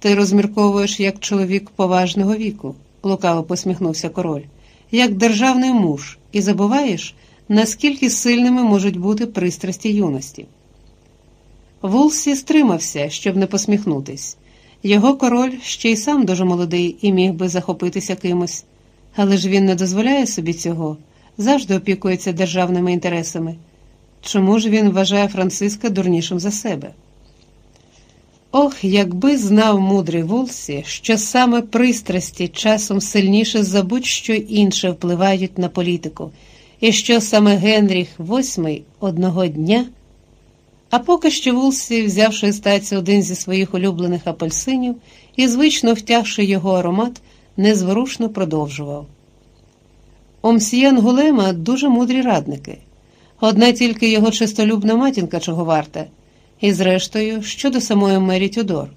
Ти розмірковуєш як чоловік поважного віку, лукаво посміхнувся король, як державний муж, і забуваєш, наскільки сильними можуть бути пристрасті юності. Вулсі стримався, щоб не посміхнутись. Його король ще й сам дуже молодий і міг би захопитися кимось, але ж він не дозволяє собі цього, завжди опікується державними інтересами. Чому ж він вважає Франциска дурнішим за себе? Ох, якби знав мудрий Вулсі, що саме пристрасті часом сильніше за будь-що інше впливають на політику, і що саме Генріх VIII одного дня. А поки що Вулсі, взявши стаці один зі своїх улюблених апельсинів і звично втягши його аромат, незворушно продовжував. У Мсьєн Гулема дуже мудрі радники. Одна тільки його чистолюбна матінка чого варта. І, зрештою, щодо самої Мері Тюдор,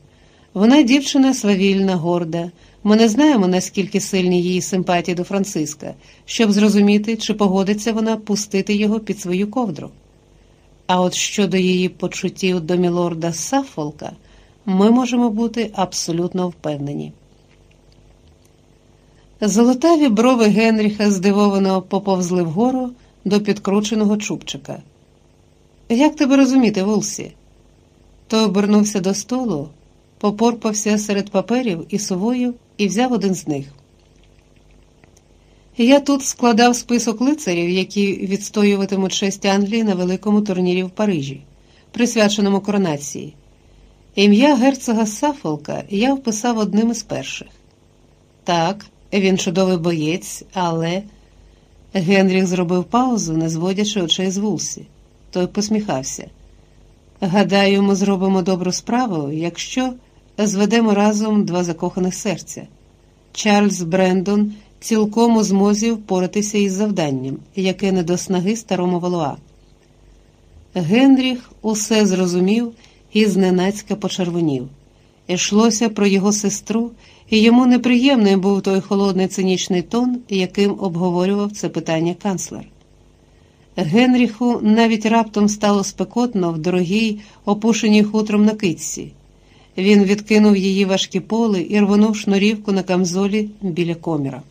вона дівчина свавільна, горда. Ми не знаємо, наскільки сильні її симпатії до Франциска, щоб зрозуміти, чи погодиться вона пустити його під свою ковдру. А от щодо її почуттів до мілорда Саффолка, ми можемо бути абсолютно впевнені. Золотаві брови Генріха здивовано поповзли вгору до підкрученого чубчика. Як тебе розуміти, Вулсі? Той обернувся до столу, попорпався серед паперів і сувою і взяв один з них. Я тут складав список лицарів, які відстоюватимуть честь Англії на великому турнірі в Парижі, присвяченому коронації. Ім'я герцога Сафолка я вписав одним із перших. Так, він чудовий боєць, але. Генріх зробив паузу, не зводячи очей з вулсі. Той посміхався. Гадаю, ми зробимо добру справу, якщо зведемо разом два закоханих серця. Чарльз Брендон цілком у змозі впоратися із завданням, яке не до снаги старому Валуа. Генріх усе зрозумів і зненацька почервонів. Ішлося про його сестру, і йому неприємний був той холодний цинічний тон, яким обговорював це питання канцлер. Генріху навіть раптом стало спекотно в дорогій, опушеній хутром накидці. Він відкинув її важкі поли і рвонув шнурівку на камзолі біля коміра.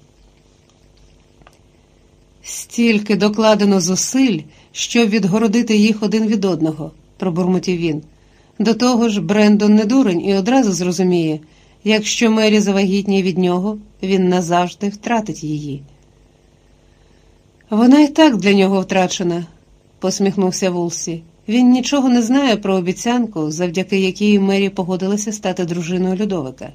Стільки докладено зусиль, щоб відгородити їх один від одного, пробурмотів він. До того ж, Брендон не дурень і одразу зрозуміє, якщо Мері завагітніє від нього, він назавжди втратить її. Вона і так для нього втрачена, посміхнувся Вулсі. Він нічого не знає про обіцянку, завдяки якій Мері погодилася стати дружиною Людовика.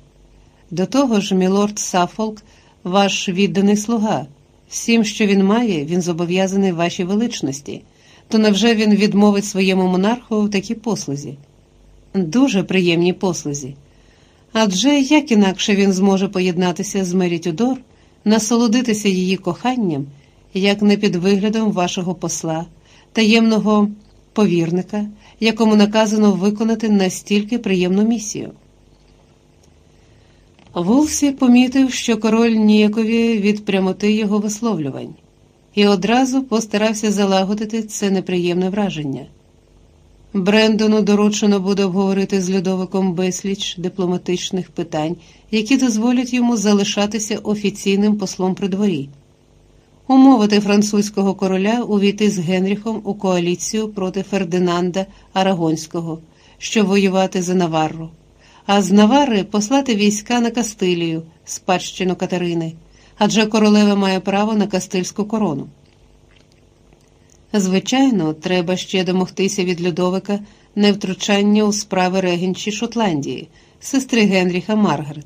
До того ж, мілорд Сафолк, ваш відданий слуга. Всім, що він має, він зобов'язаний вашій величності, то невже він відмовить своєму монарху в такій послузі? Дуже приємній послузі. Адже як інакше він зможе поєднатися з Мері Тюдор, насолодитися її коханням, як не під виглядом вашого посла, таємного повірника, якому наказано виконати настільки приємну місію. Вулсі помітив, що король ніякові від прямоти його висловлювань, і одразу постарався залагодити це неприємне враження. Брендону доручено буде обговорити з Людовиком безліч дипломатичних питань, які дозволять йому залишатися офіційним послом при дворі, умовити французького короля увійти з Генріхом у коаліцію проти Фердинанда Арагонського, щоб воювати за Наварру. А з Навари послати війська на Кастилію, спадщину Катерини, адже королева має право на кастильську корону. Звичайно, треба ще домогтися від Людовика невтручання у справи регенчі Шотландії, сестри Генріха Маргарет,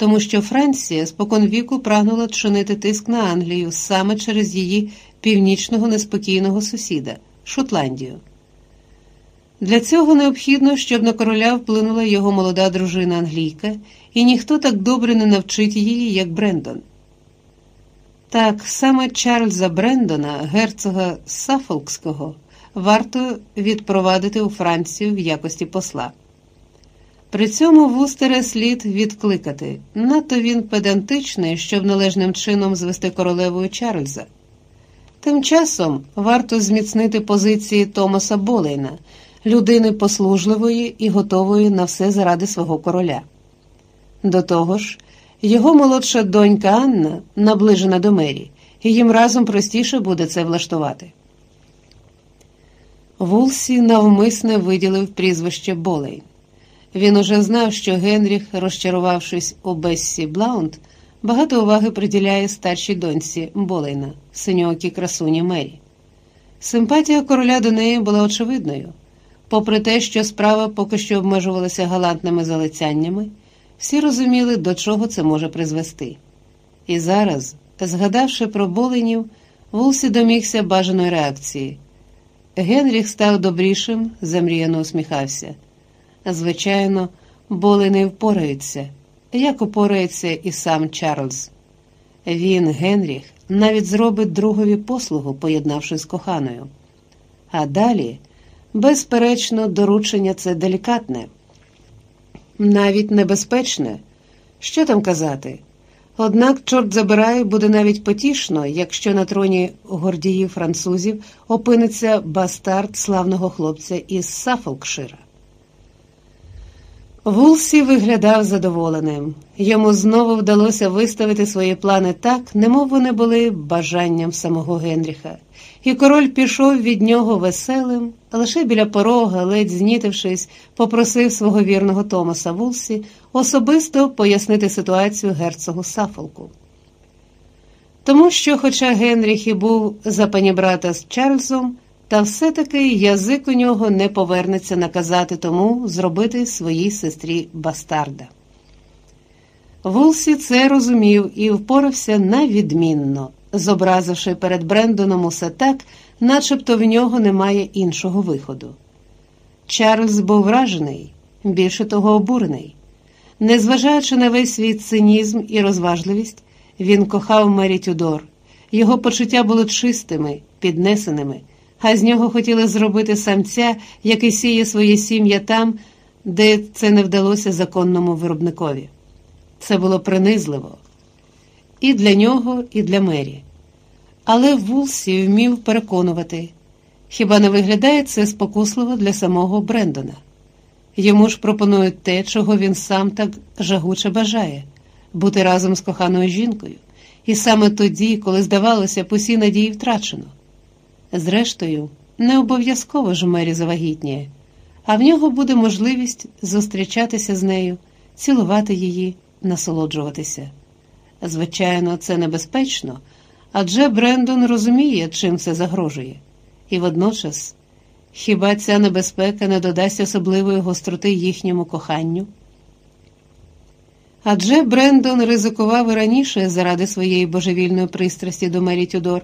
тому що Франція споконвіку прагнула чинити тиск на Англію саме через її північного неспокійного сусіда Шотландію. Для цього необхідно, щоб на короля вплинула його молода дружина англійка, і ніхто так добре не навчить її, як Брендон. Так, саме Чарльза Брендона, герцога Сафолкського, варто відпровадити у Францію в якості посла. При цьому вустере слід відкликати, надто він педантичний, щоб належним чином звести королевою Чарльза. Тим часом варто зміцнити позиції Томаса Болейна – людини послужливої і готової на все заради свого короля. До того ж, його молодша донька Анна наближена до мері, і їм разом простіше буде це влаштувати. Вулсі навмисне виділив прізвище Болейн. Він уже знав, що Генріх, розчарувавшись у Бессі Блаунд, багато уваги приділяє старшій доньці Болейна, синьоокій красуні Мері. Симпатія короля до неї була очевидною. Попри те, що справа поки що обмежувалася галантними залицяннями, всі розуміли, до чого це може призвести. І зараз, згадавши про боленів, Вулсі домігся бажаної реакції. Генріх став добрішим, замріяно усміхався. Звичайно, боли не впораються, як упорається і сам Чарльз. Він, Генріх, навіть зробить другові послугу, поєднавши з коханою. А далі, безперечно, доручення це делікатне, навіть небезпечне. Що там казати? Однак, чорт забирай, буде навіть потішно, якщо на троні гордіїв французів опиниться бастард славного хлопця із Сафолкшира. Вулсі виглядав задоволеним. Йому знову вдалося виставити свої плани так, немов вони були бажанням самого Генріха, і король пішов від нього веселим, лише біля порога, ледь знітившись, попросив свого вірного Томаса Вулсі особисто пояснити ситуацію герцогу Сафолку. Тому що, хоча Генріх і був за панібрата з Чарльзом, та все-таки язик у нього не повернеться наказати тому зробити своїй сестрі бастарда. Вулсі це розумів і впорався навідмінно, зобразивши перед Брендоном усе так, начебто в нього немає іншого виходу. Чарльз був вражений, більше того, обурений. Незважаючи на весь свій цинізм і розважливість, він кохав Мері Тюдор. Його почуття були чистими, піднесеними а з нього хотіли зробити самця, який сіє своє сім'я там, де це не вдалося законному виробникові. Це було принизливо і для нього, і для мері. Але Вулсі вмів переконувати, хіба не виглядає це спокусливо для самого Брендона? Йому ж пропонують те, чого він сам так жагуче бажає бути разом з коханою жінкою, і саме тоді, коли здавалося, усі надії втрачено. Зрештою, не обов'язково ж мері завагітніє, а в нього буде можливість зустрічатися з нею, цілувати її, насолоджуватися. Звичайно, це небезпечно, адже Брендон розуміє, чим це загрожує, і водночас хіба ця небезпека не додасть особливої гостроти їхньому коханню? Адже Брендон ризикував і раніше заради своєї божевільної пристрасті до Мері Тюдор.